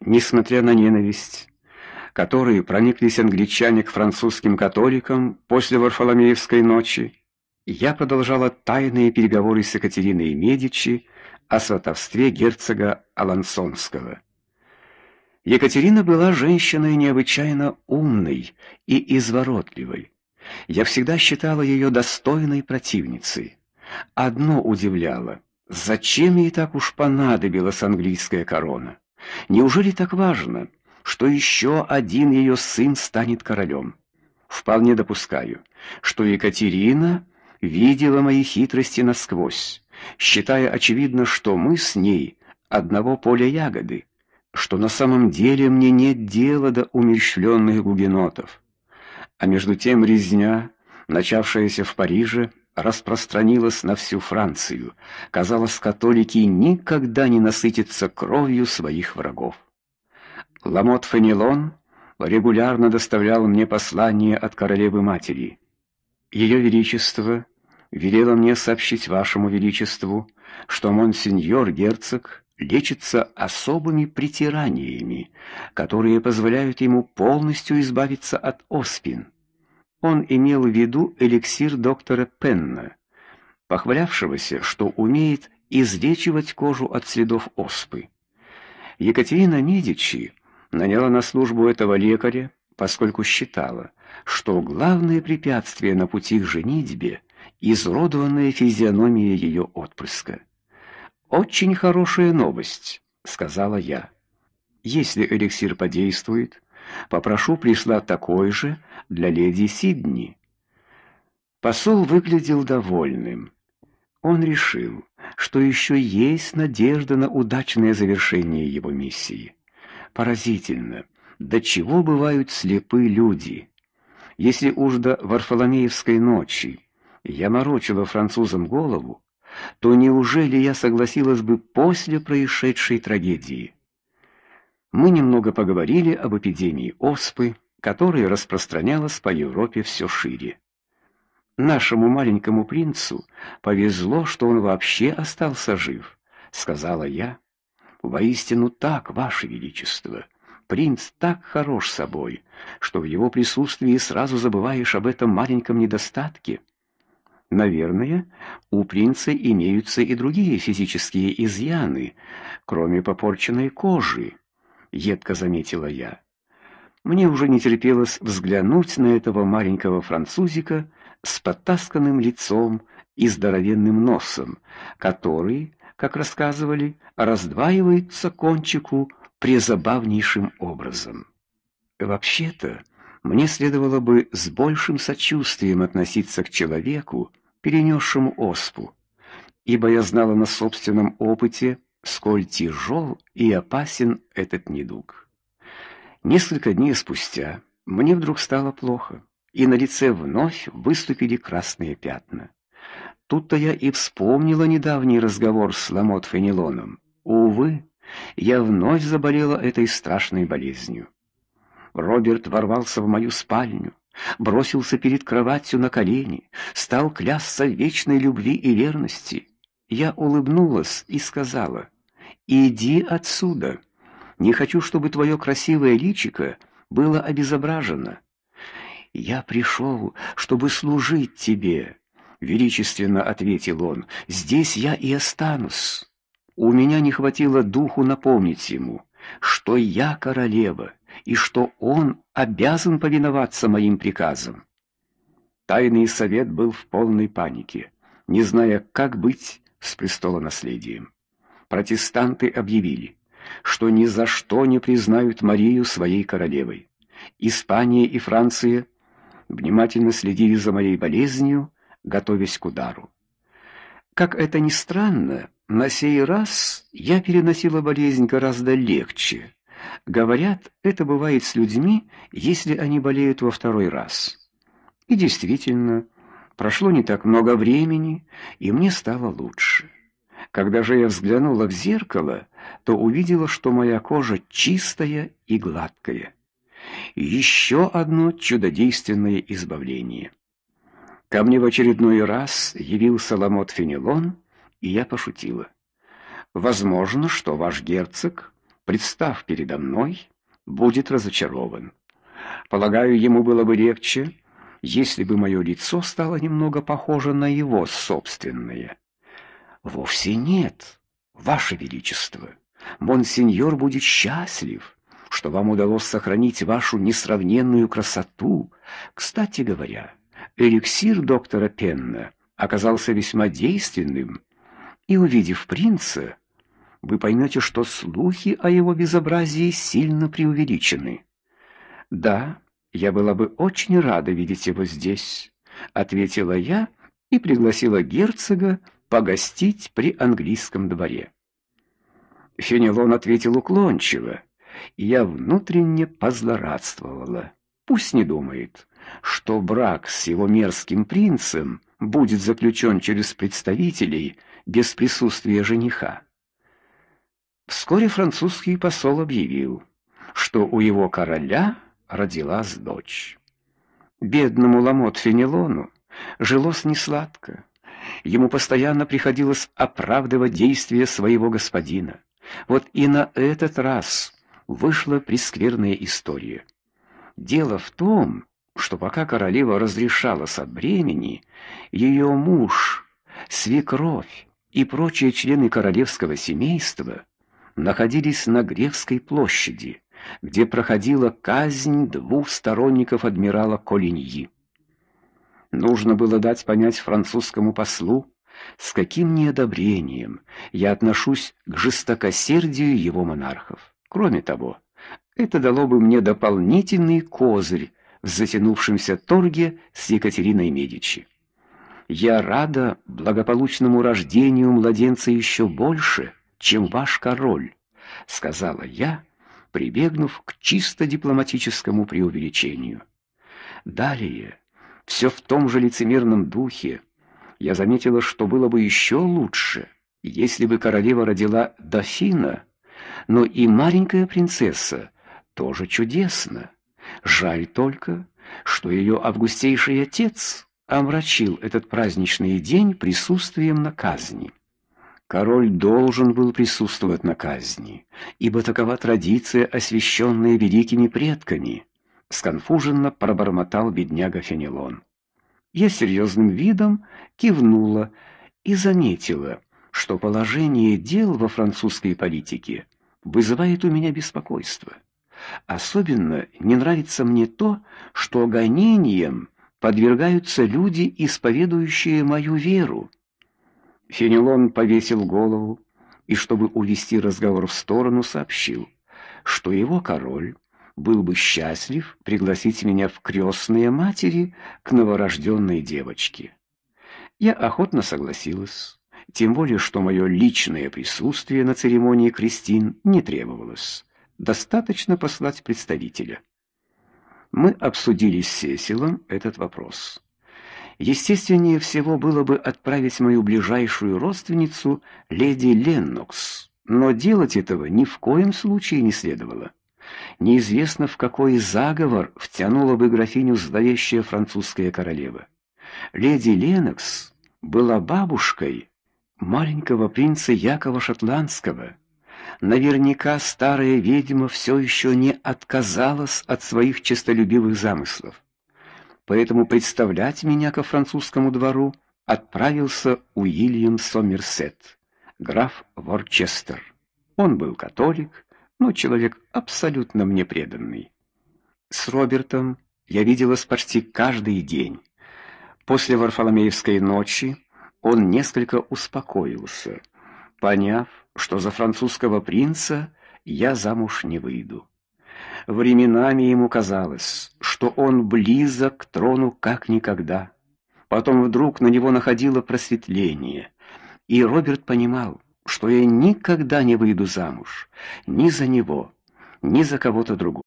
Несмотря на ненависть, которой прониклись англичане к французским католикам после Варфоломеевской ночи, я продолжала тайные переговоры с Екатериной Медичи о сватовстве герцога Алансонского. Екатерина была женщиной необычайно умной и изворотливой. Я всегда считала ее достойной противницей. Одно удивляло: зачем ей так уж понадобилась английская корона? Неужели так важно, что еще один ее сын станет королем? Вполне допускаю, что Екатерина видела мои хитрости насквозь, считая очевидно, что мы с ней одного поля ягоды, что на самом деле мне нет дела до умерщвленных гугенотов. А между тем резня, начавшаяся в Париже, распространилась на всю Францию. Казалось, католики никогда не насытятся кровью своих врагов. Ламот Фенелон регулярно доставлял мне послания от королевы матери. Ее величество велела мне сообщить вашему величеству, что монсеньор герцог лечится особыми притираниями, которые позволяют ему полностью избавиться от оспин. Он имел в виду эликсир доктора Пенна, похвалявшегося, что умеет излечивать кожу от следов оспы. Екатерина Медичи наняла на службу этого лекаря, поскольку считала, что главное препятствие на пути к женитьбе изуродованная физиономия ее отпрыска. Очень хорошая новость, сказала я. Если эликсир подействует, попрошу прислать такой же для леди Сидни. Посол выглядел довольным. Он решил, что еще есть надежда на удачное завершение его миссии. Поразительно, до чего бывают слепы люди. Если уж до Варфоломеевской ночи я морочила французам голову, то неужели я согласилась бы после происшедшей трагедии? Мы немного поговорили об эпидемии оспы, которая распространялась по Европе все шире. Нашему маленькому принцу повезло, что он вообще остался жив, сказала я. Воистину так, ваше величество. Принц так хорош собой, что в его присутствии сразу забываешь об этом маленьком недостатке. Наверное, у принца имеются и другие физические изъяны, кроме попорченной кожи, едко заметила я. Мне уже не терпелось взглянуть на этого маленького французика с потасканным лицом и здоровенным носом, который, как рассказывали, раздваивается кончику презабавнейшим образом. Вообще-то, мне следовало бы с большим сочувствием относиться к человеку, перенесшему оспу, ибо я знала на собственном опыте, сколь тяжел и опасен этот недуг. Несколько дней спустя мне вдруг стало плохо, и на лице вновь выступили красные пятна. Тут-то я и вспомнила недавний разговор с Ламот Фенелоном. Увы, я вновь заболела этой страшной болезнью. Роберт ворвался в мою спальню, бросился перед кроватью на колени, стал клясться вечной любви и верности. Я улыбнулась и сказала: "Иди отсюда. Не хочу, чтобы твое красивое личико было обезображено. Я пришел, чтобы служить тебе", величественно ответил он. "Здесь я и останусь". У меня не хватило духу напомнить ему, что я королева и что он обязан повиноваться моим приказам. Тайный совет был в полной панике, не зная, как быть с престолонаследием. Протестанты объявили, что ни за что не признают Марию своей королевой. Испания и Франция внимательно следили за моей болезнью, готовясь к удару. Как это ни странно, на сей раз я переносила болезнь гораздо легче. Говорят, это бывает с людьми, если они болеют во второй раз. И действительно, прошло не так много времени, и мне стало лучше. Когда же я взглянула в зеркало, то увидела, что моя кожа чистая и гладкая. Еще одно чудодейственное избавление. Ко мне в очередной раз явился Ламот Фенелон, и я пошутила. Возможно, что ваш герцог представ передо мной, будет разочарован. Полагаю, ему было бы легче, если бы мое лицо стало немного похоже на его собственное. Вовсе нет, ваше величество. Монсеньор будет счастлив, что вам удалось сохранить вашу несравненную красоту. Кстати говоря, эликсир доктора Пенна оказался весьма действенным, и увидев принца, вы поймете, что слухи о его безобразии сильно преувеличены. Да, я была бы очень рада видеть его здесь, ответила я и пригласила герцога погостить при английском дворе. Фенелон ответил уклончиво, и я внутренне позлорадствовала. Пусть не думает, что брак с его мерзким принцем будет заключен через представителей без присутствия жениха. Вскоре французский посол объявил, что у его короля родилась дочь. Бедному Ламот Фенелону жилось несладко. Ему постоянно приходилось оправдывать действия своего господина. Вот и на этот раз вышла прескверная история. Дело в том, что пока королева разрешалась от бремени, ее муж, свекровь и прочие члены королевского семейства находились на Гревской площади, где проходила казнь двух сторонников адмирала Колиньи. Нужно было дать понять французскому послу, с каким неодобрением я отношусь к жестокосердию его монархов. Кроме того, это дало бы мне дополнительный козырь в затянувшемся торге с Екатериной Медичи. Я рада благополучному рождению младенца еще больше, чем ваш король, сказала я, прибегнув к чисто дипломатическому преувеличению. Далее, все в том же лицемерном духе, я заметила, что было бы еще лучше, если бы королева родила дофина, но и маленькая принцесса тоже чудесно. Жаль только, что ее августейший отец омрачил этот праздничный день присутствием на казни. Король должен был присутствовать на казни, ибо такова традиция, освященная великими предками, сконфуженно пробормотал бедняга Фенелон. Я серьезным видом кивнула и заметила, что положение дел во французской политике вызывает у меня беспокойство. Особенно не нравится мне то, что гонениям подвергаются люди, исповедующие мою веру. Фенелон повесил голову и, чтобы увести разговор в сторону, сообщил, что его король был бы счастлив пригласить меня в крестные матери к новорожденной девочке. Я охотно согласилась, тем более что мое личное присутствие на церемонии крестин не требовалось. Достаточно послать представителя. Мы обсудили с Сесилом этот вопрос. Естественнее всего было бы отправить мою ближайшую родственницу, леди Леннокс, но делать этого ни в коем случае не следовало. Неизвестно, в какой заговор втянула бы графиню зловещая французская королева. Леди Леннокс была бабушкой маленького принца Якова Шотландского. Наверняка старая ведьма все еще не отказалась от своих честолюбивых замыслов поэтому представлять меня ко французскому двору отправился Уильям Сомерсет, граф Ворчестер. Он был католик, но человек абсолютно мне преданный. С Робертом я виделась почти каждый день. После Варфоломеевской ночи он несколько успокоился, поняв, что за французского принца я замуж не выйду. Временами ему казалось, что он близок к трону как никогда. Потом вдруг на него находило просветление, и Роберт понимал, что я никогда не выйду замуж ни за него, ни за кого-то другого.